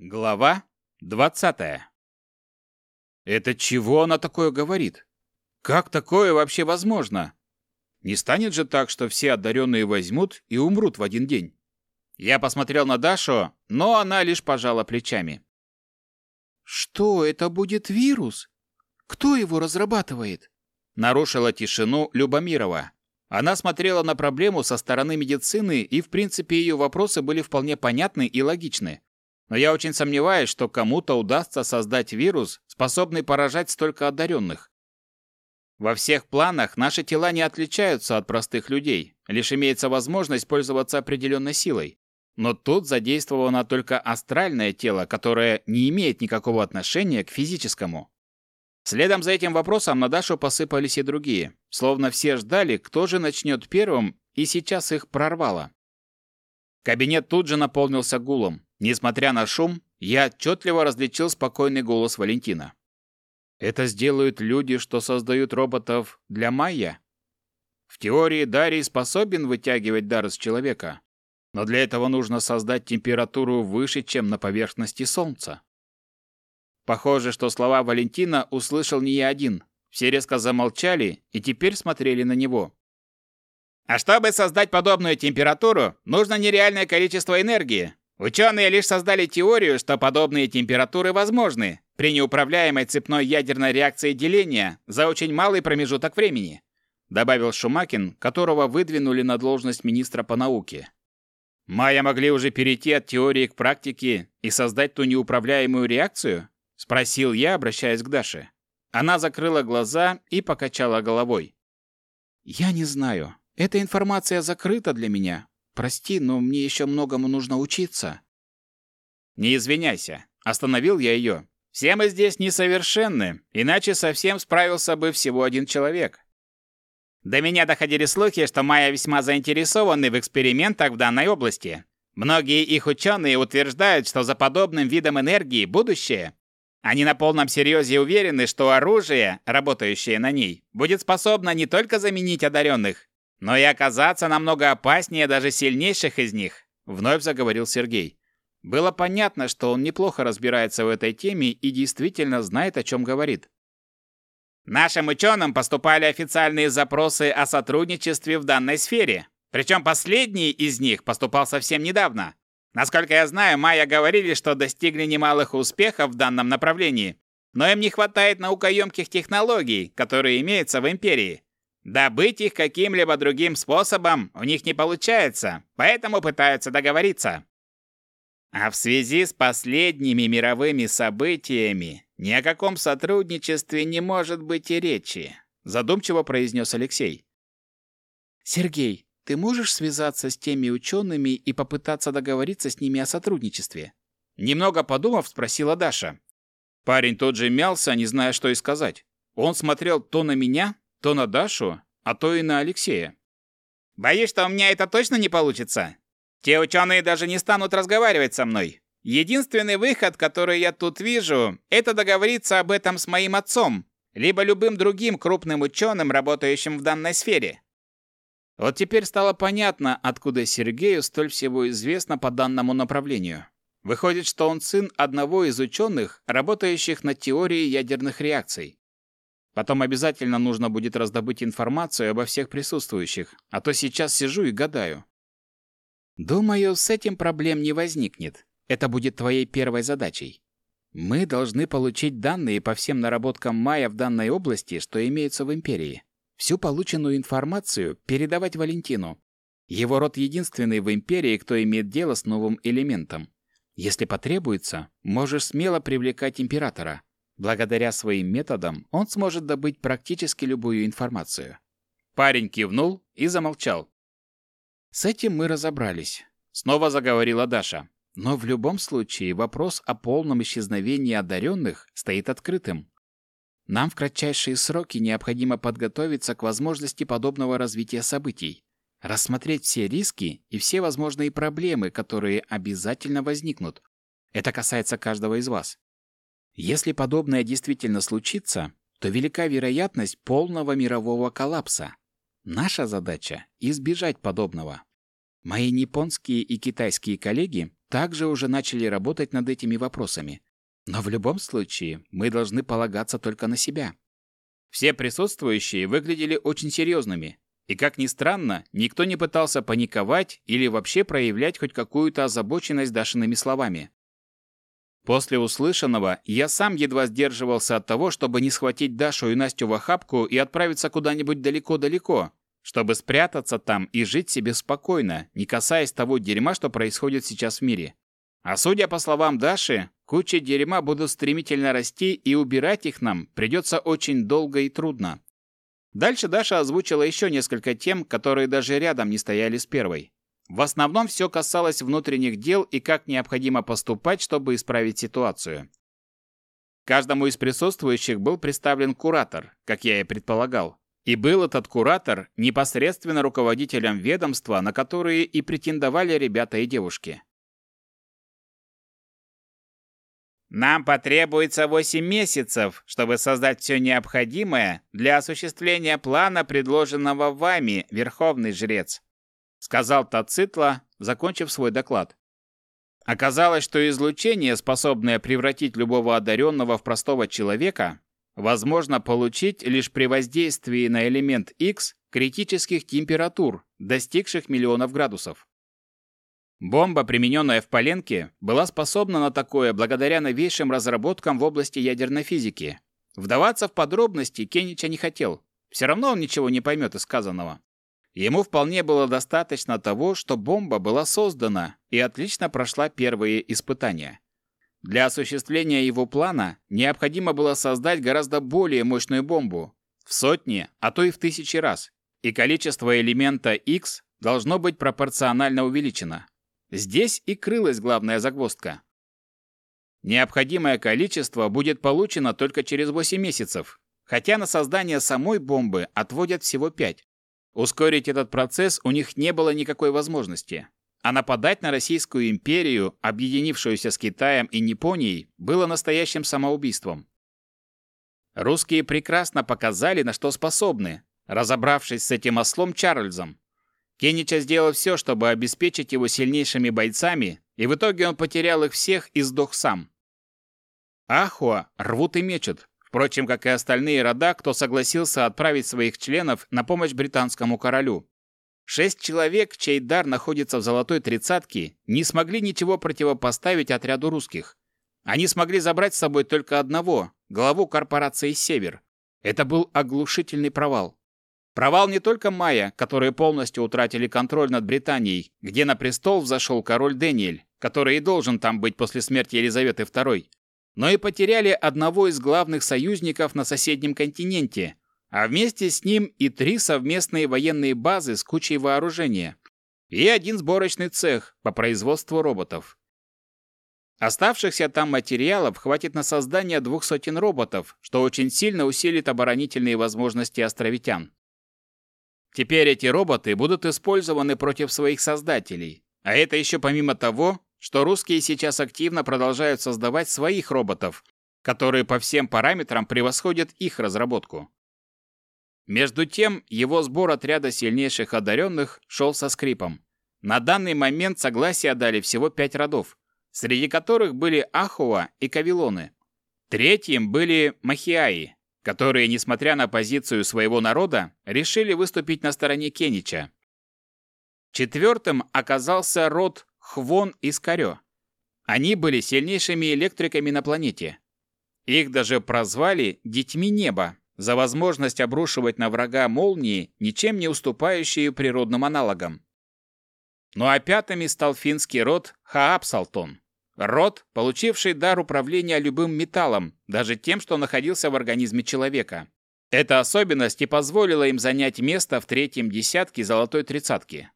Глава 20. Это чего она такое говорит? Как такое вообще возможно? Не станет же так, что все одаренные возьмут и умрут в один день? Я посмотрел на Дашу, но она лишь пожала плечами. Что, это будет вирус? Кто его разрабатывает? Нарушила тишину Любомирова. Она смотрела на проблему со стороны медицины, и, в принципе, ее вопросы были вполне понятны и логичны. Но я очень сомневаюсь, что кому-то удастся создать вирус, способный поражать столько одаренных. Во всех планах наши тела не отличаются от простых людей, лишь имеется возможность пользоваться определенной силой. Но тут задействовано только астральное тело, которое не имеет никакого отношения к физическому. Следом за этим вопросом на Дашу посыпались и другие, словно все ждали, кто же начнет первым, и сейчас их прорвало. Кабинет тут же наполнился гулом. Несмотря на шум, я отчетливо различил спокойный голос Валентина. «Это сделают люди, что создают роботов для Майя?» В теории Дарий способен вытягивать дар из человека, но для этого нужно создать температуру выше, чем на поверхности Солнца. Похоже, что слова Валентина услышал не я один. Все резко замолчали и теперь смотрели на него. А чтобы создать подобную температуру, нужно нереальное количество энергии, Ученые лишь создали теорию, что подобные температуры возможны при неуправляемой цепной ядерной реакции деления за очень малый промежуток времени, добавил Шумакин, которого выдвинули на должность министра по науке. Майя могли уже перейти от теории к практике и создать ту неуправляемую реакцию? спросил я, обращаясь к Даше. Она закрыла глаза и покачала головой. Я не знаю. Эта информация закрыта для меня. Прости, но мне еще многому нужно учиться. Не извиняйся. Остановил я ее. Все мы здесь несовершенны, иначе совсем справился бы всего один человек. До меня доходили слухи, что Майя весьма заинтересованы в экспериментах в данной области. Многие их ученые утверждают, что за подобным видом энергии будущее. Они на полном серьезе уверены, что оружие, работающее на ней, будет способно не только заменить одаренных, но и оказаться намного опаснее даже сильнейших из них, вновь заговорил Сергей. Было понятно, что он неплохо разбирается в этой теме и действительно знает, о чем говорит. Нашим ученым поступали официальные запросы о сотрудничестве в данной сфере. Причем последний из них поступал совсем недавно. Насколько я знаю, майя говорили, что достигли немалых успехов в данном направлении, но им не хватает наукоемких технологий, которые имеются в империи. Добыть их каким-либо другим способом у них не получается, поэтому пытаются договориться. А в связи с последними мировыми событиями ни о каком сотрудничестве не может быть и речи, задумчиво произнес Алексей. Сергей, ты можешь связаться с теми учеными и попытаться договориться с ними о сотрудничестве? Немного подумав, спросила Даша. Парень тот же мялся, не зная, что и сказать. Он смотрел то на меня, то на Дашу, а то и на Алексея. «Боюсь, что у меня это точно не получится. Те ученые даже не станут разговаривать со мной. Единственный выход, который я тут вижу, это договориться об этом с моим отцом, либо любым другим крупным ученым, работающим в данной сфере». Вот теперь стало понятно, откуда Сергею столь всего известно по данному направлению. Выходит, что он сын одного из ученых, работающих над теорией ядерных реакций. Потом обязательно нужно будет раздобыть информацию обо всех присутствующих, а то сейчас сижу и гадаю. Думаю, с этим проблем не возникнет. Это будет твоей первой задачей. Мы должны получить данные по всем наработкам Майя в данной области, что имеются в Империи. Всю полученную информацию передавать Валентину. Его род единственный в Империи, кто имеет дело с новым элементом. Если потребуется, можешь смело привлекать Императора. Благодаря своим методам он сможет добыть практически любую информацию. Парень кивнул и замолчал. С этим мы разобрались. Снова заговорила Даша. Но в любом случае вопрос о полном исчезновении одаренных стоит открытым. Нам в кратчайшие сроки необходимо подготовиться к возможности подобного развития событий, рассмотреть все риски и все возможные проблемы, которые обязательно возникнут. Это касается каждого из вас. Если подобное действительно случится, то велика вероятность полного мирового коллапса. Наша задача – избежать подобного. Мои японские и китайские коллеги также уже начали работать над этими вопросами. Но в любом случае мы должны полагаться только на себя. Все присутствующие выглядели очень серьезными, и, как ни странно, никто не пытался паниковать или вообще проявлять хоть какую-то озабоченность Дашиными словами. После услышанного я сам едва сдерживался от того, чтобы не схватить Дашу и Настю в охапку и отправиться куда-нибудь далеко-далеко, чтобы спрятаться там и жить себе спокойно, не касаясь того дерьма, что происходит сейчас в мире. А судя по словам Даши, кучи дерьма будут стремительно расти, и убирать их нам придется очень долго и трудно. Дальше Даша озвучила еще несколько тем, которые даже рядом не стояли с первой. В основном все касалось внутренних дел и как необходимо поступать, чтобы исправить ситуацию. Каждому из присутствующих был представлен куратор, как я и предполагал. И был этот куратор непосредственно руководителем ведомства, на которые и претендовали ребята и девушки. Нам потребуется 8 месяцев, чтобы создать все необходимое для осуществления плана, предложенного вами, Верховный Жрец», сказал Тацитла, закончив свой доклад. Оказалось, что излучение, способное превратить любого одаренного в простого человека, возможно получить лишь при воздействии на элемент X критических температур, достигших миллионов градусов. Бомба, примененная в Поленке, была способна на такое благодаря новейшим разработкам в области ядерной физики. Вдаваться в подробности Кенича не хотел. Все равно он ничего не поймет из сказанного. Ему вполне было достаточно того, что бомба была создана и отлично прошла первые испытания. Для осуществления его плана необходимо было создать гораздо более мощную бомбу, в сотни, а то и в тысячи раз, и количество элемента X должно быть пропорционально увеличено. Здесь и крылась главная загвоздка. Необходимое количество будет получено только через 8 месяцев, хотя на создание самой бомбы отводят всего 5. Ускорить этот процесс у них не было никакой возможности. А нападать на Российскую империю, объединившуюся с Китаем и Японией, было настоящим самоубийством. Русские прекрасно показали, на что способны, разобравшись с этим ослом Чарльзом, Кенича сделал все, чтобы обеспечить его сильнейшими бойцами, и в итоге он потерял их всех и сдох сам. Ахуа рвут и мечут, впрочем, как и остальные рода, кто согласился отправить своих членов на помощь британскому королю. Шесть человек, чей дар находится в золотой тридцатке, не смогли ничего противопоставить отряду русских. Они смогли забрать с собой только одного, главу корпорации «Север». Это был оглушительный провал. Провал не только майя, которые полностью утратили контроль над Британией, где на престол взошел король Дэниэль, который и должен там быть после смерти Елизаветы II, но и потеряли одного из главных союзников на соседнем континенте, а вместе с ним и три совместные военные базы с кучей вооружения и один сборочный цех по производству роботов. Оставшихся там материалов хватит на создание двух сотен роботов, что очень сильно усилит оборонительные возможности островитян. Теперь эти роботы будут использованы против своих создателей. А это еще помимо того, что русские сейчас активно продолжают создавать своих роботов, которые по всем параметрам превосходят их разработку. Между тем, его сбор отряда сильнейших одаренных шел со скрипом. На данный момент согласие дали всего пять родов, среди которых были Ахуа и Кавилоны. Третьим были Махиаи, которые, несмотря на позицию своего народа, решили выступить на стороне Кенича. Четвертым оказался род Хвон из Карё. Они были сильнейшими электриками на планете. Их даже прозвали «детьми неба» за возможность обрушивать на врага молнии, ничем не уступающие природным аналогам. Ну а пятыми стал финский род Хаапсалтон. Род, получивший дар управления любым металлом, даже тем, что находился в организме человека. Эта особенность и позволила им занять место в третьем десятке золотой тридцатки.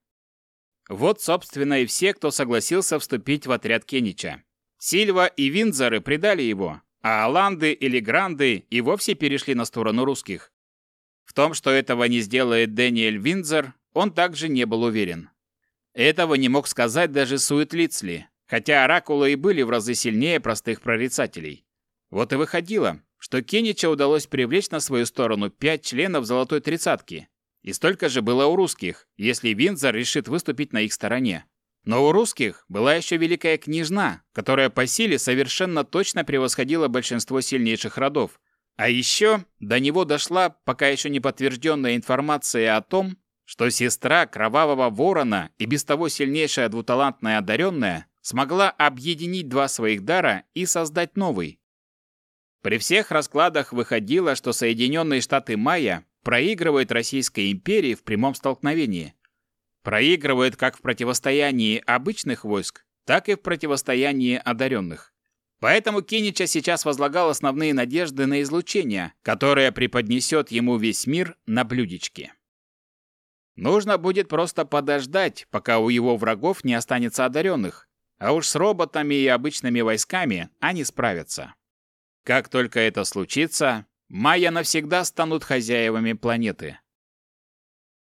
Вот, собственно, и все, кто согласился вступить в отряд Кенича. Сильва и Винзоры предали его, а Аланды или Гранды и вовсе перешли на сторону русских. В том, что этого не сделает Дэниэль Винзор, он также не был уверен. Этого не мог сказать даже Суэтлицли, хотя оракулы и были в разы сильнее простых прорицателей. Вот и выходило, что Кенича удалось привлечь на свою сторону пять членов Золотой Тридцатки, и столько же было у русских, если Винзор решит выступить на их стороне. Но у русских была еще Великая Княжна, которая по силе совершенно точно превосходила большинство сильнейших родов. А еще до него дошла пока еще не подтвержденная информация о том, что сестра Кровавого Ворона и без того сильнейшая двуталантная одаренная смогла объединить два своих дара и создать новый. При всех раскладах выходило, что Соединенные Штаты Майя проигрывают Российской империи в прямом столкновении. Проигрывают как в противостоянии обычных войск, так и в противостоянии одаренных. Поэтому Кинича сейчас возлагал основные надежды на излучение, которое преподнесет ему весь мир на блюдечке. Нужно будет просто подождать, пока у его врагов не останется одаренных, а уж с роботами и обычными войсками они справятся. Как только это случится, майя навсегда станут хозяевами планеты.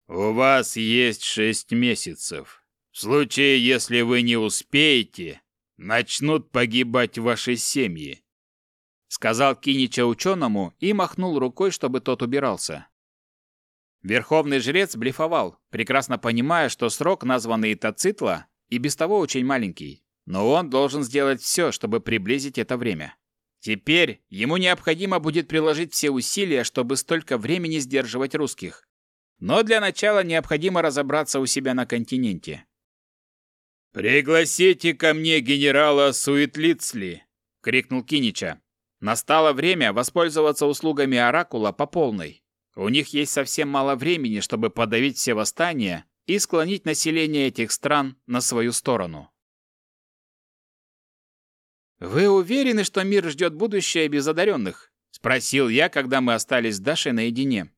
«У вас есть шесть месяцев. В случае, если вы не успеете, начнут погибать ваши семьи», сказал Кинича ученому и махнул рукой, чтобы тот убирался. Верховный жрец блефовал, прекрасно понимая, что срок, названный Тацитла, и без того очень маленький, но он должен сделать все, чтобы приблизить это время. Теперь ему необходимо будет приложить все усилия, чтобы столько времени сдерживать русских. Но для начала необходимо разобраться у себя на континенте. «Пригласите ко мне генерала Суетлицли!» — крикнул Кинича. Настало время воспользоваться услугами Оракула по полной. У них есть совсем мало времени, чтобы подавить все восстания и склонить население этих стран на свою сторону. «Вы уверены, что мир ждет будущее без одаренных?» – спросил я, когда мы остались с Дашей наедине.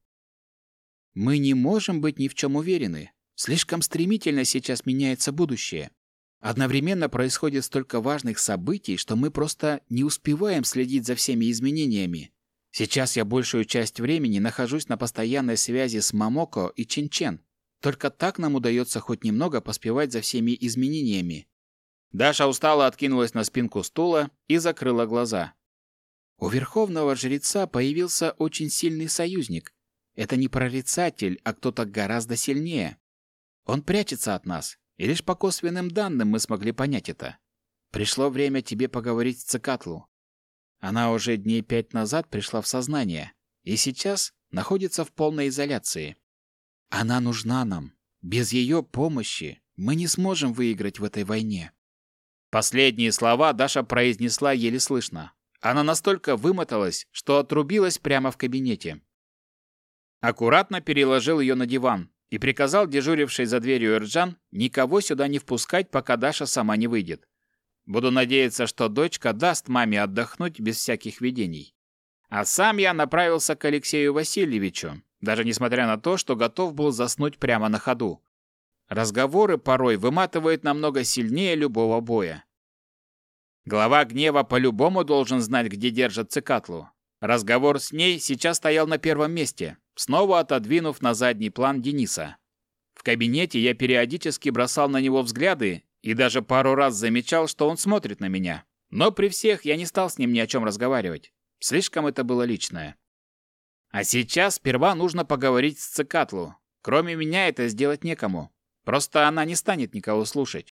«Мы не можем быть ни в чем уверены. Слишком стремительно сейчас меняется будущее. Одновременно происходит столько важных событий, что мы просто не успеваем следить за всеми изменениями. Сейчас я большую часть времени нахожусь на постоянной связи с Мамоко и Чинчен. Только так нам удается хоть немного поспевать за всеми изменениями. Даша устало откинулась на спинку стула и закрыла глаза. У верховного жреца появился очень сильный союзник. Это не прорицатель, а кто-то гораздо сильнее. Он прячется от нас, и лишь по косвенным данным мы смогли понять это. Пришло время тебе поговорить с Цикатлу. Она уже дней пять назад пришла в сознание, и сейчас находится в полной изоляции. Она нужна нам. Без ее помощи мы не сможем выиграть в этой войне. Последние слова Даша произнесла еле слышно. Она настолько вымоталась, что отрубилась прямо в кабинете. Аккуратно переложил ее на диван и приказал дежурившей за дверью Эрджан никого сюда не впускать, пока Даша сама не выйдет. Буду надеяться, что дочка даст маме отдохнуть без всяких видений. А сам я направился к Алексею Васильевичу, даже несмотря на то, что готов был заснуть прямо на ходу. Разговоры порой выматывают намного сильнее любого боя. Глава гнева по-любому должен знать, где держат цикатлу. Разговор с ней сейчас стоял на первом месте, снова отодвинув на задний план Дениса. В кабинете я периодически бросал на него взгляды и даже пару раз замечал, что он смотрит на меня. Но при всех я не стал с ним ни о чем разговаривать. Слишком это было личное. А сейчас сперва нужно поговорить с Цикатлу. Кроме меня это сделать некому. Просто она не станет никого слушать.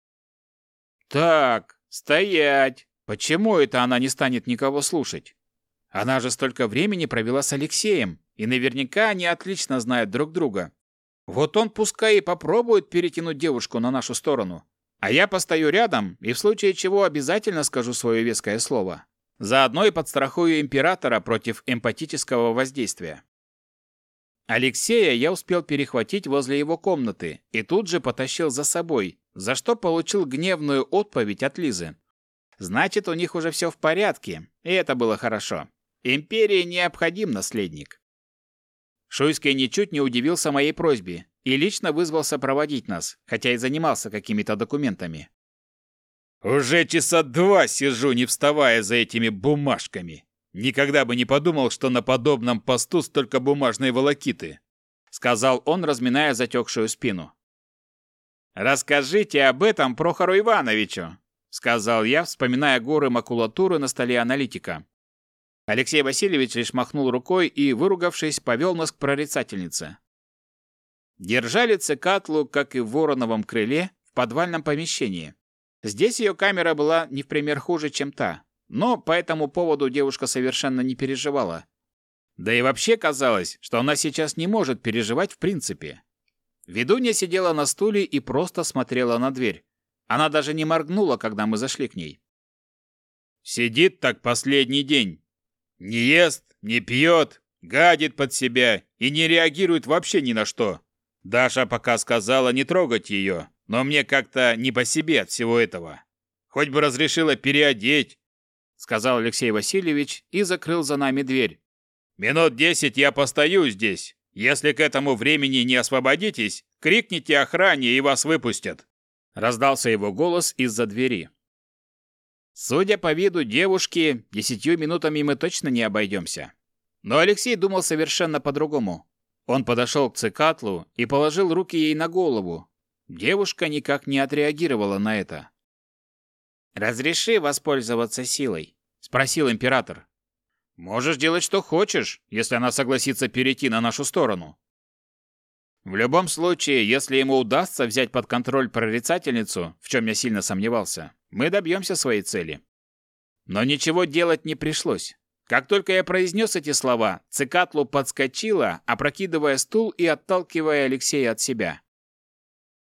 Так, стоять. Почему это она не станет никого слушать? Она же столько времени провела с Алексеем, и наверняка они отлично знают друг друга. Вот он пускай и попробует перетянуть девушку на нашу сторону. А я постою рядом и в случае чего обязательно скажу свое веское слово. Заодно и подстрахую императора против эмпатического воздействия. Алексея я успел перехватить возле его комнаты и тут же потащил за собой, за что получил гневную отповедь от Лизы. Значит, у них уже все в порядке, и это было хорошо. Империи необходим наследник. Шуйский ничуть не удивился моей просьбе и лично вызвался проводить нас, хотя и занимался какими-то документами. «Уже часа два сижу, не вставая за этими бумажками», Никогда бы не подумал, что на подобном посту столько бумажной волокиты, сказал он, разминая затекшую спину. Расскажите об этом Прохору Ивановичу, сказал я, вспоминая горы макулатуры на столе аналитика. Алексей Васильевич лишь махнул рукой и, выругавшись, повел нас к прорицательнице. Держали цикатлу, как и в вороновом крыле, в подвальном помещении. Здесь ее камера была не в пример хуже, чем та, но по этому поводу девушка совершенно не переживала. Да и вообще казалось, что она сейчас не может переживать в принципе. Ведунья сидела на стуле и просто смотрела на дверь. Она даже не моргнула, когда мы зашли к ней. Сидит так последний день. Не ест, не пьет, гадит под себя и не реагирует вообще ни на что. Даша пока сказала не трогать ее, но мне как-то не по себе от всего этого. Хоть бы разрешила переодеть, сказал Алексей Васильевич и закрыл за нами дверь. Минут десять я постою здесь. Если к этому времени не освободитесь, крикните охране и вас выпустят. Раздался его голос из-за двери. Судя по виду девушки, десятью минутами мы точно не обойдемся. Но Алексей думал совершенно по-другому. Он подошел к цикатлу и положил руки ей на голову. Девушка никак не отреагировала на это. «Разреши воспользоваться силой», — спросил император. «Можешь делать, что хочешь, если она согласится перейти на нашу сторону». В любом случае, если ему удастся взять под контроль прорицательницу, в чем я сильно сомневался, мы добьемся своей цели. Но ничего делать не пришлось. Как только я произнес эти слова, Цикатлу подскочила, опрокидывая стул и отталкивая Алексея от себя.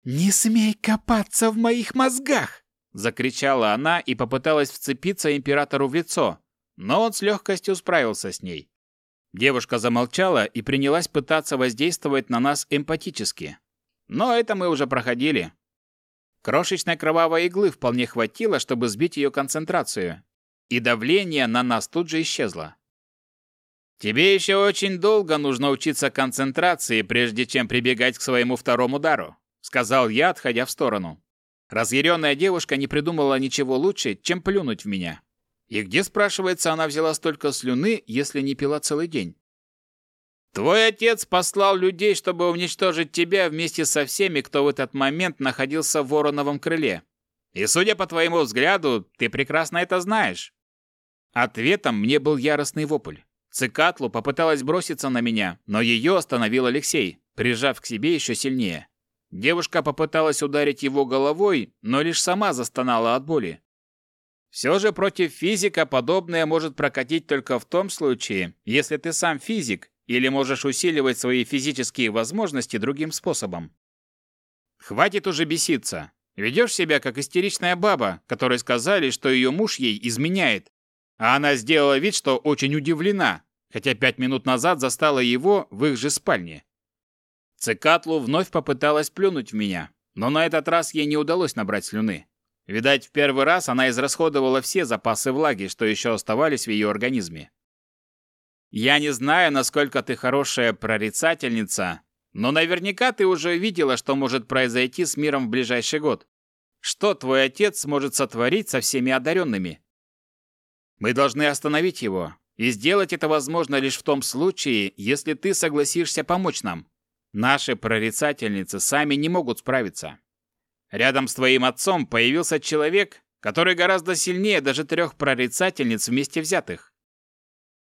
«Не смей копаться в моих мозгах!» Закричала она и попыталась вцепиться императору в лицо, но он с легкостью справился с ней. Девушка замолчала и принялась пытаться воздействовать на нас эмпатически. Но это мы уже проходили. Крошечной кровавой иглы вполне хватило, чтобы сбить ее концентрацию, и давление на нас тут же исчезло. Тебе еще очень долго нужно учиться концентрации, прежде чем прибегать к своему второму удару, сказал я, отходя в сторону. Разъяренная девушка не придумала ничего лучше, чем плюнуть в меня. И где, спрашивается, она взяла столько слюны, если не пила целый день? Твой отец послал людей, чтобы уничтожить тебя вместе со всеми, кто в этот момент находился в Вороновом крыле. И судя по твоему взгляду, ты прекрасно это знаешь. Ответом мне был яростный вопль. Цикатлу попыталась броситься на меня, но ее остановил Алексей, прижав к себе еще сильнее. Девушка попыталась ударить его головой, но лишь сама застонала от боли. Все же против физика подобное может прокатить только в том случае, если ты сам физик или можешь усиливать свои физические возможности другим способом. Хватит уже беситься. Ведешь себя как истеричная баба, которой сказали, что ее муж ей изменяет. А она сделала вид, что очень удивлена, хотя пять минут назад застала его в их же спальне. Цикатлу вновь попыталась плюнуть в меня, но на этот раз ей не удалось набрать слюны. Видать, в первый раз она израсходовала все запасы влаги, что еще оставались в ее организме. Я не знаю, насколько ты хорошая прорицательница, но наверняка ты уже видела, что может произойти с миром в ближайший год. Что твой отец сможет сотворить со всеми одаренными? Мы должны остановить его, и сделать это возможно лишь в том случае, если ты согласишься помочь нам. Наши прорицательницы сами не могут справиться. Рядом с твоим отцом появился человек, который гораздо сильнее даже трех прорицательниц вместе взятых.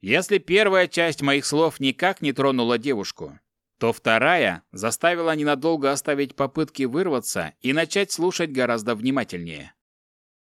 Если первая часть моих слов никак не тронула девушку, то вторая заставила ненадолго оставить попытки вырваться и начать слушать гораздо внимательнее.